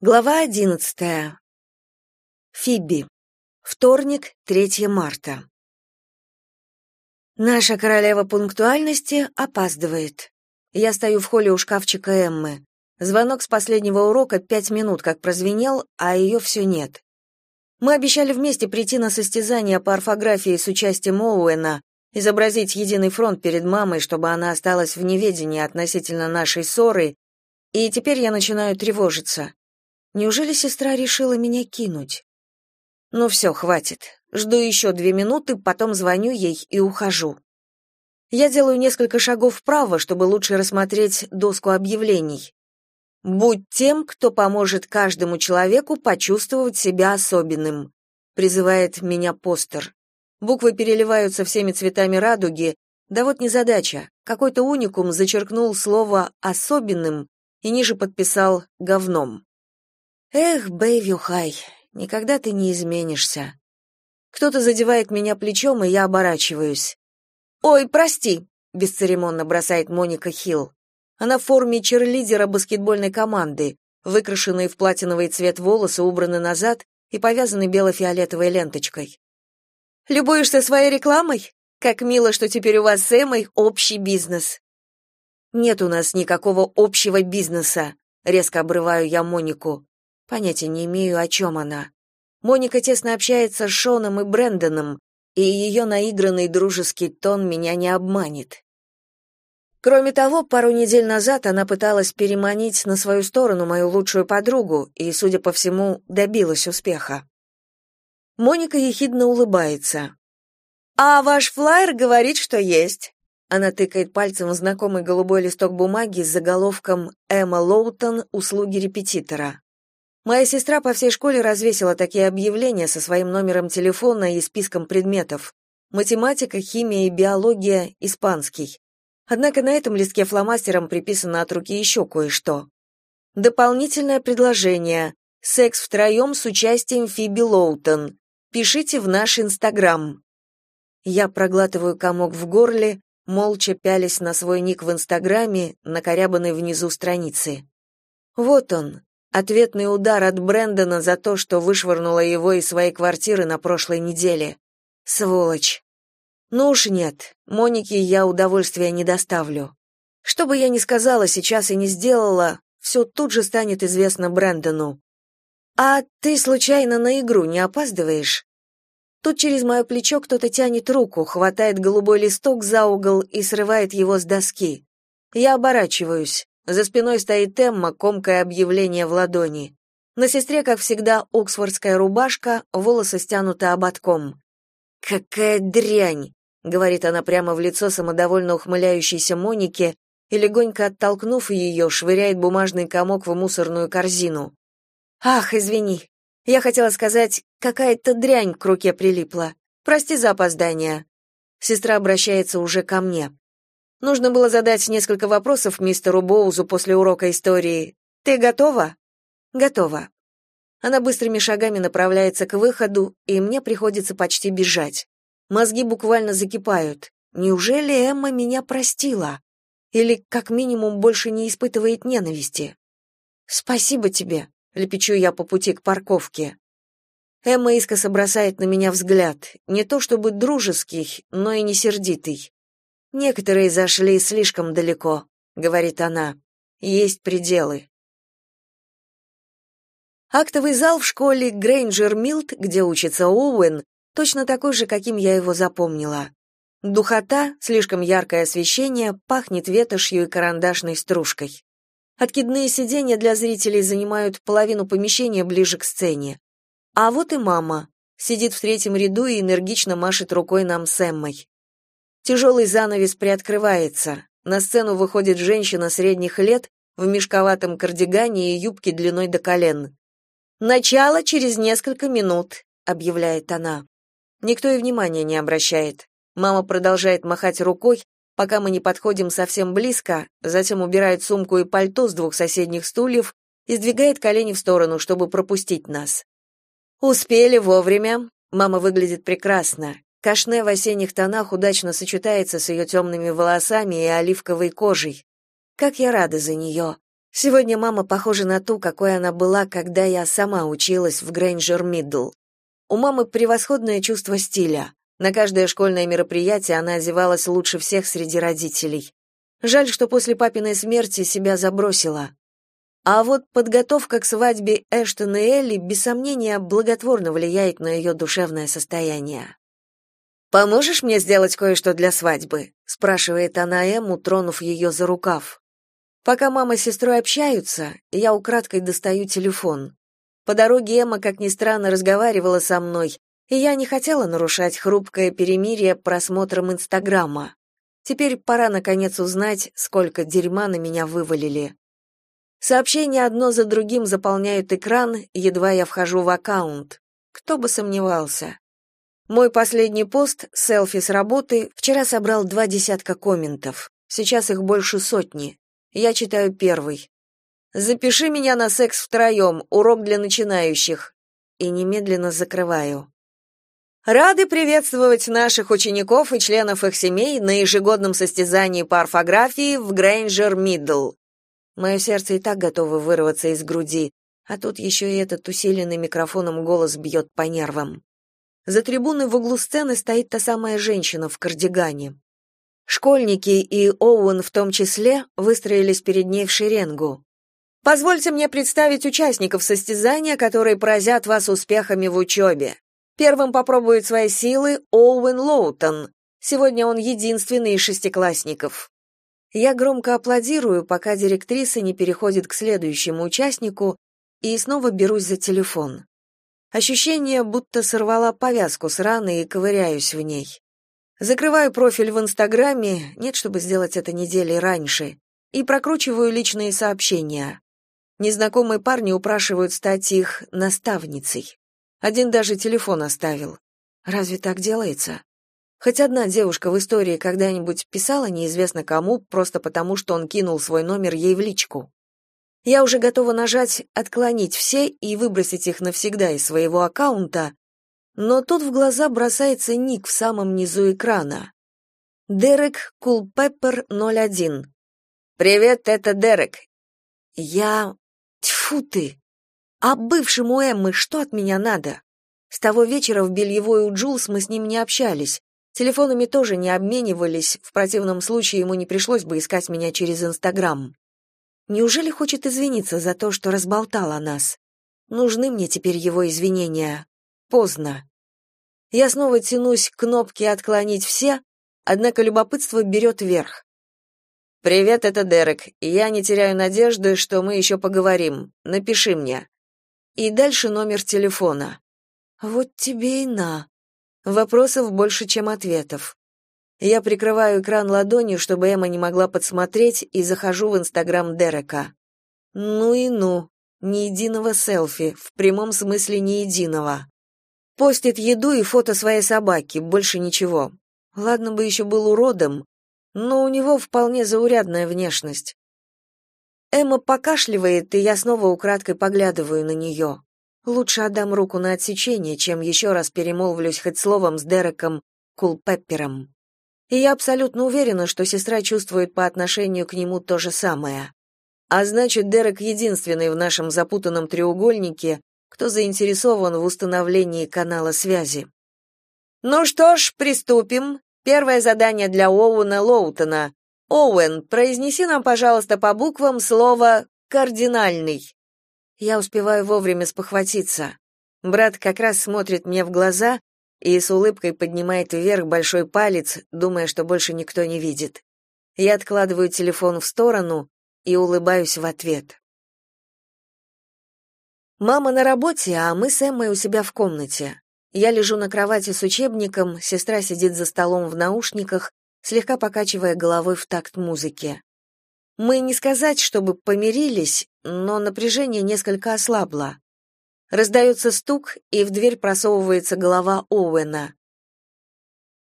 Глава одиннадцатая. Фиби. Вторник, 3 марта. Наша королева пунктуальности опаздывает. Я стою в холле у шкафчика Эммы. Звонок с последнего урока пять минут как прозвенел, а ее все нет. Мы обещали вместе прийти на состязание по орфографии с участием Оуэна, изобразить единый фронт перед мамой, чтобы она осталась в неведении относительно нашей ссоры, и теперь я начинаю тревожиться. Неужели сестра решила меня кинуть? Ну все, хватит. Жду еще две минуты, потом звоню ей и ухожу. Я делаю несколько шагов вправо, чтобы лучше рассмотреть доску объявлений. Будь тем, кто поможет каждому человеку почувствовать себя особенным, призывает меня постер. Буквы переливаются всеми цветами радуги. Да вот незадача. Какой-то уникум зачеркнул слово особенным и ниже подписал говном. Эх, Бэйвью Хай, никогда ты не изменишься. Кто-то задевает меня плечом, и я оборачиваюсь. Ой, прости, бесцеремонно бросает Моника Хилл. Она в форме черлидера баскетбольной команды, выкрашенные в платиновый цвет волосы убраны назад и повязаны бело-фиолетовой ленточкой. Любуешься своей рекламой? Как мило, что теперь у вас с Эмой общий бизнес. Нет у нас никакого общего бизнеса, резко обрываю я Монику. Понятия не имею, о чем она. Моника тесно общается с Шоном и Брэндоном, и ее наигранный дружеский тон меня не обманет. Кроме того, пару недель назад она пыталась переманить на свою сторону мою лучшую подругу и, судя по всему, добилась успеха. Моника ехидно улыбается. «А ваш флаер говорит, что есть». Она тыкает пальцем в знакомый голубой листок бумаги с заголовком «Эмма Лоутон. Услуги репетитора». Моя сестра по всей школе развесила такие объявления со своим номером телефона и списком предметов. Математика, химия и биология, испанский. Однако на этом листке фломастером приписано от руки еще кое-что. Дополнительное предложение. Секс втроем с участием Фиби Лоутон. Пишите в наш Инстаграм. Я проглатываю комок в горле, молча пялясь на свой ник в Инстаграме, накорябанный внизу страницы. Вот он, Ответный удар от Брэндона за то, что вышвырнула его из своей квартиры на прошлой неделе. Сволочь. Ну уж нет, Монике я удовольствия не доставлю. Что бы я ни сказала сейчас и не сделала, все тут же станет известно Брэндону. «А ты случайно на игру не опаздываешь?» Тут через мое плечо кто-то тянет руку, хватает голубой листок за угол и срывает его с доски. Я оборачиваюсь. За спиной стоит Эмма, комкая объявление в ладони. На сестре, как всегда, оксфордская рубашка, волосы стянуты ободком. «Какая дрянь!» — говорит она прямо в лицо самодовольно ухмыляющейся Монике и, легонько оттолкнув ее, швыряет бумажный комок в мусорную корзину. «Ах, извини. Я хотела сказать, какая-то дрянь к руке прилипла. Прости за опоздание». Сестра обращается уже ко мне. Нужно было задать несколько вопросов мистеру Боузу после урока истории. Ты готова? Готова. Она быстрыми шагами направляется к выходу, и мне приходится почти бежать. Мозги буквально закипают. Неужели Эмма меня простила? Или, как минимум, больше не испытывает ненависти? Спасибо тебе, лепечу я по пути к парковке. Эмма искоса бросает на меня взгляд, не то чтобы дружеский, но и не сердитый. Некоторые зашли слишком далеко, говорит она. Есть пределы. Актовый зал в школе Грейнджер Милт, где учится Оуэн, точно такой же, каким я его запомнила. Духота, слишком яркое освещение, пахнет ветошью и карандашной стружкой. Откидные сиденья для зрителей занимают половину помещения ближе к сцене. А вот и мама. Сидит в третьем ряду и энергично машет рукой нам с Эммой. Тяжелый занавес приоткрывается. На сцену выходит женщина средних лет в мешковатом кардигане и юбке длиной до колен. «Начало через несколько минут», — объявляет она. Никто и внимания не обращает. Мама продолжает махать рукой, пока мы не подходим совсем близко, затем убирает сумку и пальто с двух соседних стульев и сдвигает колени в сторону, чтобы пропустить нас. «Успели вовремя», Мама выглядит прекрасно. Кашне в осенних тонах удачно сочетается с ее темными волосами и оливковой кожей. Как я рада за нее. Сегодня мама похожа на ту, какой она была, когда я сама училась в Грейнджер Мидл. У мамы превосходное чувство стиля. На каждое школьное мероприятие она одевалась лучше всех среди родителей. Жаль, что после папиной смерти себя забросила. А вот подготовка к свадьбе Эштон и Элли без сомнения благотворно влияет на ее душевное состояние. «Поможешь мне сделать кое-что для свадьбы?» — спрашивает она Эму, тронув ее за рукав. Пока мама с сестрой общаются, я украдкой достаю телефон. По дороге Эмма, как ни странно, разговаривала со мной, и я не хотела нарушать хрупкое перемирие просмотром Инстаграма. Теперь пора наконец узнать, сколько дерьма на меня вывалили. Сообщения одно за другим заполняют экран, едва я вхожу в аккаунт. Кто бы сомневался. Мой последний пост, селфи с работы, вчера собрал два десятка комментов. Сейчас их больше сотни. Я читаю первый. «Запиши меня на секс втроем, урок для начинающих». И немедленно закрываю. Рады приветствовать наших учеников и членов их семей на ежегодном состязании по орфографии в Грейнджер Мидл. Мое сердце и так готово вырваться из груди, а тут еще и этот усиленный микрофоном голос бьет по нервам. За трибуной в углу сцены стоит та самая женщина в кардигане. Школьники и Оуэн в том числе выстроились перед ней в шеренгу. Позвольте мне представить участников состязания, которые поразят вас успехами в учебе. Первым попробует свои силы Оуэн Лоутон. Сегодня он единственный из шестиклассников. Я громко аплодирую, пока директриса не переходит к следующему участнику, и снова берусь за телефон. Ощущение, будто сорвала повязку с раны и ковыряюсь в ней. Закрываю профиль в Инстаграме, нет, чтобы сделать это недели раньше, и прокручиваю личные сообщения. Незнакомые парни упрашивают стать их наставницей. Один даже телефон оставил. Разве так делается? Хоть одна девушка в истории когда-нибудь писала неизвестно кому, просто потому, что он кинул свой номер ей в личку. Я уже готова нажать «Отклонить все» и выбросить их навсегда из своего аккаунта, но тут в глаза бросается ник в самом низу экрана. Дерек Кулпеппер 01. «Привет, это Дерек». Я... Тьфу ты! А бывшему Эммы что от меня надо? С того вечера в бельевой у Джулс мы с ним не общались. Телефонами тоже не обменивались, в противном случае ему не пришлось бы искать меня через Инстаграм. Неужели хочет извиниться за то, что разболтал о нас? Нужны мне теперь его извинения. Поздно. Я снова тянусь к кнопке «Отклонить все», однако любопытство берет верх. «Привет, это Дерек. Я не теряю надежды, что мы еще поговорим. Напиши мне». И дальше номер телефона. Вот тебе и на. Вопросов больше, чем ответов. Я прикрываю экран ладонью, чтобы Эмма не могла подсмотреть, и захожу в Инстаграм Дерека. Ну и ну, ни единого селфи, в прямом смысле ни единого. Постит еду и фото своей собаки, больше ничего. Ладно бы еще был уродом, но у него вполне заурядная внешность. Эмма покашливает, и я снова украдкой поглядываю на нее. Лучше отдам руку на отсечение, чем еще раз перемолвлюсь хоть словом с Дереком Кулпеппером. И я абсолютно уверена, что сестра чувствует по отношению к нему то же самое. А значит, Дерек единственный в нашем запутанном треугольнике, кто заинтересован в установлении канала связи. Ну что ж, приступим. Первое задание для Оуэна Лоутона. Оуэн, произнеси нам, пожалуйста, по буквам слово «кардинальный». Я успеваю вовремя спохватиться. Брат как раз смотрит мне в глаза и с улыбкой поднимает вверх большой палец, думая, что больше никто не видит. Я откладываю телефон в сторону и улыбаюсь в ответ. Мама на работе, а мы с Эммой у себя в комнате. Я лежу на кровати с учебником, сестра сидит за столом в наушниках, слегка покачивая головой в такт музыки. Мы не сказать, чтобы помирились, но напряжение несколько ослабло. Раздается стук, и в дверь просовывается голова Оуэна.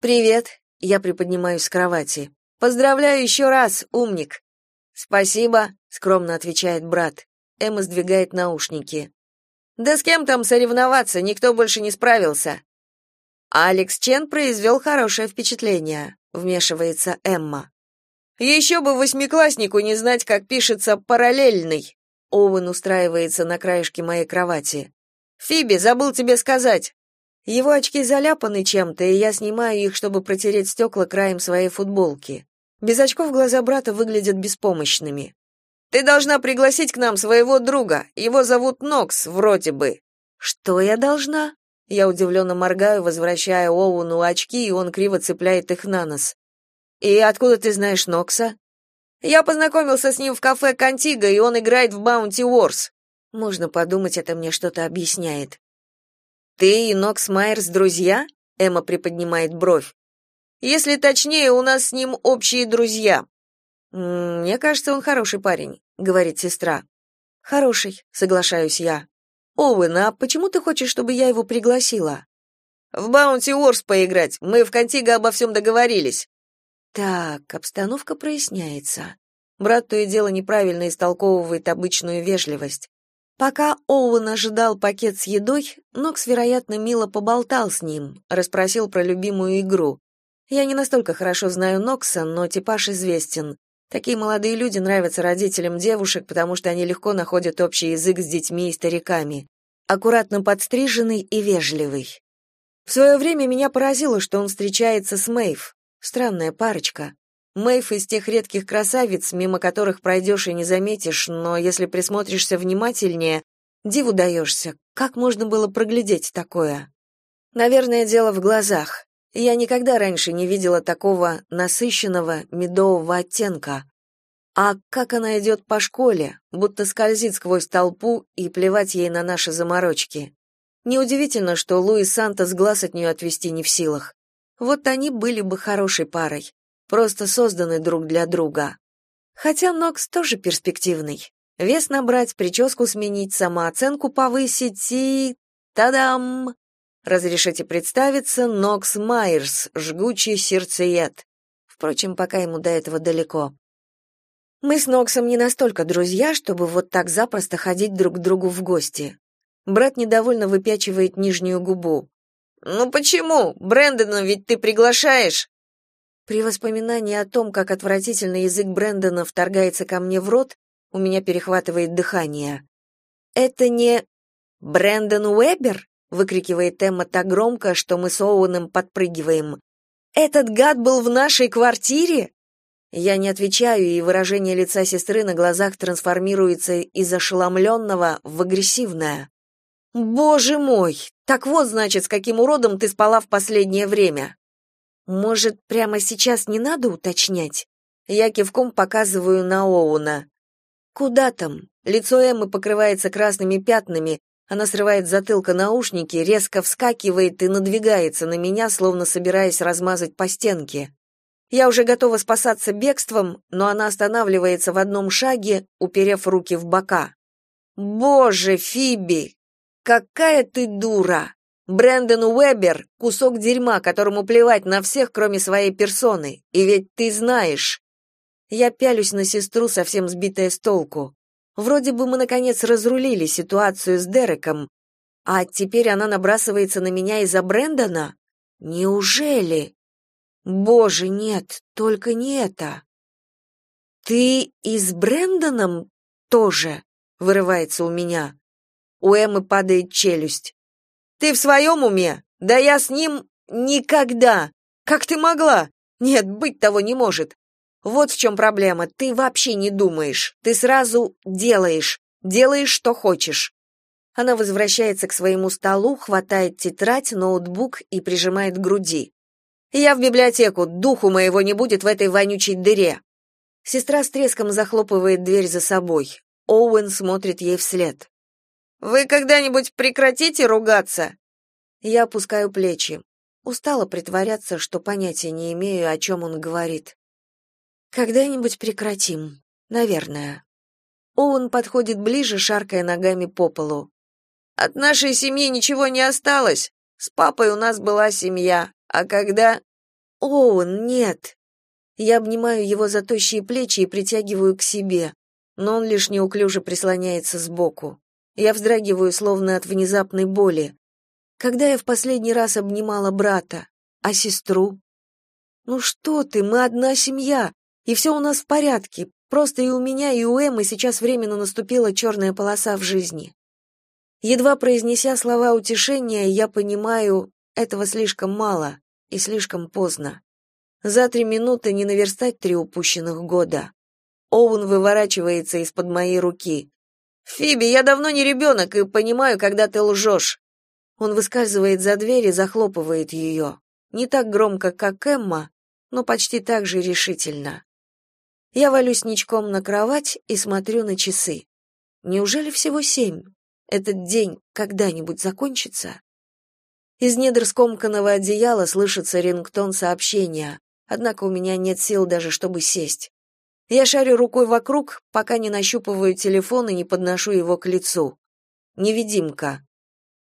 «Привет», — я приподнимаюсь с кровати. «Поздравляю еще раз, умник». «Спасибо», — скромно отвечает брат. Эмма сдвигает наушники. Да с кем там соревноваться, никто больше не справился. Алекс Чен произвел хорошее впечатление, вмешивается Эмма. Еще бы восьмикласснику не знать, как пишется параллельный. Оуэн устраивается на краешке моей кровати. Фиби, забыл тебе сказать. Его очки заляпаны чем-то, и я снимаю их, чтобы протереть стекла краем своей футболки. Без очков глаза брата выглядят беспомощными. Ты должна пригласить к нам своего друга. Его зовут Нокс, вроде бы. Что я должна? Я удивленно моргаю, возвращая Оуэну очки, и он криво цепляет их на нос. И откуда ты знаешь Нокса? Я познакомился с ним в кафе Кантига, и он играет в Bounty Wars. Можно подумать, это мне что-то объясняет. Ты и Нокс Майерс друзья? Эмма приподнимает бровь. Если точнее, у нас с ним общие друзья. Мне кажется, он хороший парень, говорит сестра. Хороший, соглашаюсь я. Оуэн, а почему ты хочешь, чтобы я его пригласила? В Bounty Wars поиграть. Мы в Кантиго обо всем договорились. Так, обстановка проясняется. Брат то и дело неправильно истолковывает обычную вежливость. Пока Оуэн ожидал пакет с едой, Нокс, вероятно, мило поболтал с ним, расспросил про любимую игру. Я не настолько хорошо знаю Нокса, но типаж известен. Такие молодые люди нравятся родителям девушек, потому что они легко находят общий язык с детьми и стариками. Аккуратно подстриженный и вежливый. В свое время меня поразило, что он встречается с Мэйв. Странная парочка. Мэйв из тех редких красавиц, мимо которых пройдешь и не заметишь, но если присмотришься внимательнее, диву даешься. Как можно было проглядеть такое? Наверное, дело в глазах. Я никогда раньше не видела такого насыщенного медового оттенка. А как она идет по школе, будто скользит сквозь толпу и плевать ей на наши заморочки. Неудивительно, что Луис Сантос глаз от нее отвести не в силах. Вот они были бы хорошей парой, просто созданы друг для друга. Хотя Нокс тоже перспективный. Вес набрать, прическу сменить, самооценку повысить и... Та-дам! Разрешите представиться, Нокс Майерс, жгучий сердцеед. Впрочем, пока ему до этого далеко. Мы с Ноксом не настолько друзья, чтобы вот так запросто ходить друг к другу в гости. Брат недовольно выпячивает нижнюю губу. Ну почему? Брэндона ведь ты приглашаешь. При воспоминании о том, как отвратительный язык Брэндона вторгается ко мне в рот, у меня перехватывает дыхание. Это не Брэндон Уэбер? выкрикивает Эмма так громко, что мы с Оуэном подпрыгиваем. Этот гад был в нашей квартире? Я не отвечаю, и выражение лица сестры на глазах трансформируется из ошеломленного в агрессивное. Боже мой, так вот, значит, с каким уродом ты спала в последнее время. Может, прямо сейчас не надо уточнять? Я кивком показываю на Оуна. Куда там? Лицо Эммы покрывается красными пятнами, она срывает затылка наушники, резко вскакивает и надвигается на меня, словно собираясь размазать по стенке. Я уже готова спасаться бегством, но она останавливается в одном шаге, уперев руки в бока. «Боже, Фиби, Какая ты дура! Брэндон Уэбер — кусок дерьма, которому плевать на всех, кроме своей персоны. И ведь ты знаешь. Я пялюсь на сестру, совсем сбитая с толку. Вроде бы мы, наконец, разрулили ситуацию с Дереком, а теперь она набрасывается на меня из-за Брэндона? Неужели? Боже, нет, только не это. Ты и с Брэндоном тоже? Вырывается у меня. У Эммы падает челюсть. Ты в своем уме? Да я с ним никогда. Как ты могла? Нет, быть того не может. Вот в чем проблема. Ты вообще не думаешь. Ты сразу делаешь. Делаешь, что хочешь. Она возвращается к своему столу, хватает тетрадь, ноутбук и прижимает к груди. Я в библиотеку, духу моего не будет в этой вонючей дыре. Сестра с треском захлопывает дверь за собой. Оуэн смотрит ей вслед. Вы когда-нибудь прекратите ругаться? Я опускаю плечи. Устала притворяться, что понятия не имею, о чем он говорит. Когда-нибудь прекратим, наверное. Оуэн подходит ближе, шаркая ногами по полу. От нашей семьи ничего не осталось. С папой у нас была семья, а когда Оуэн, нет. Я обнимаю его за тощие плечи и притягиваю к себе, но он лишь неуклюже прислоняется сбоку. Я вздрагиваю, словно от внезапной боли. Когда я в последний раз обнимала брата, а сестру? Ну что ты, мы одна семья. И все у нас в порядке, просто и у меня, и у Эммы сейчас временно наступила черная полоса в жизни. Едва произнеся слова утешения, я понимаю, этого слишком мало и слишком поздно. За три минуты не наверстать три упущенных года. Оуэн выворачивается из-под моей руки. «Фиби, я давно не ребенок и понимаю, когда ты лжешь». Он выскальзывает за дверь и захлопывает ее. Не так громко, как Эмма, но почти так же решительно. Я валюсь ничком на кровать и смотрю на часы. Неужели всего семь? Этот день когда-нибудь закончится? Из недр скомканного одеяла слышится рингтон сообщения, однако у меня нет сил даже, чтобы сесть. Я шарю рукой вокруг, пока не нащупываю телефон и не подношу его к лицу. Невидимка.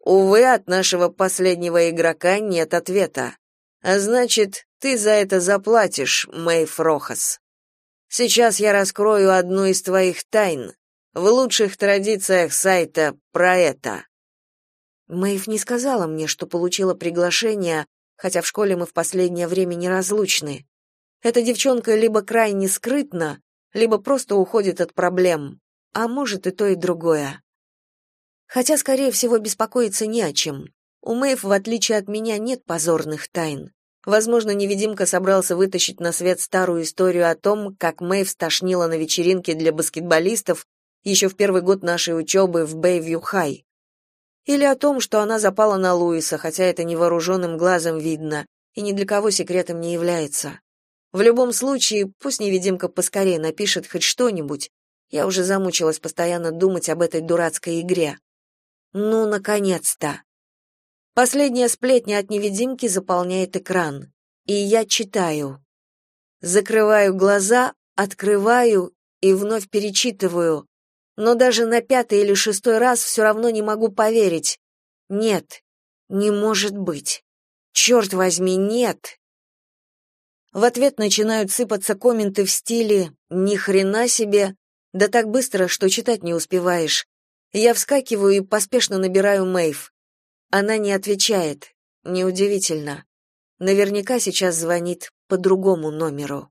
Увы, от нашего последнего игрока нет ответа. А значит, ты за это заплатишь, Мэйв Рохас. Сейчас я раскрою одну из твоих тайн в лучших традициях сайта про это. Мэйв не сказала мне, что получила приглашение, хотя в школе мы в последнее время неразлучны. Эта девчонка либо крайне скрытна, либо просто уходит от проблем, а может и то, и другое. Хотя, скорее всего, беспокоиться не о чем. У Мэйв, в отличие от меня, нет позорных тайн. Возможно, невидимка собрался вытащить на свет старую историю о том, как Мэйв стошнила на вечеринке для баскетболистов еще в первый год нашей учебы в Бэйвью-Хай. Или о том, что она запала на Луиса, хотя это невооруженным глазом видно, и ни для кого секретом не является. В любом случае, пусть невидимка поскорее напишет хоть что-нибудь. Я уже замучилась постоянно думать об этой дурацкой игре. Ну, наконец-то. Последняя сплетня от невидимки заполняет экран. И я читаю. Закрываю глаза, открываю и вновь перечитываю. Но даже на пятый или шестой раз все равно не могу поверить. Нет, не может быть. Черт возьми, нет. В ответ начинают сыпаться комменты в стиле «ни хрена себе», да так быстро, что читать не успеваешь. Я вскакиваю и поспешно набираю Мэйв. Она не отвечает. Неудивительно. Наверняка сейчас звонит по другому номеру.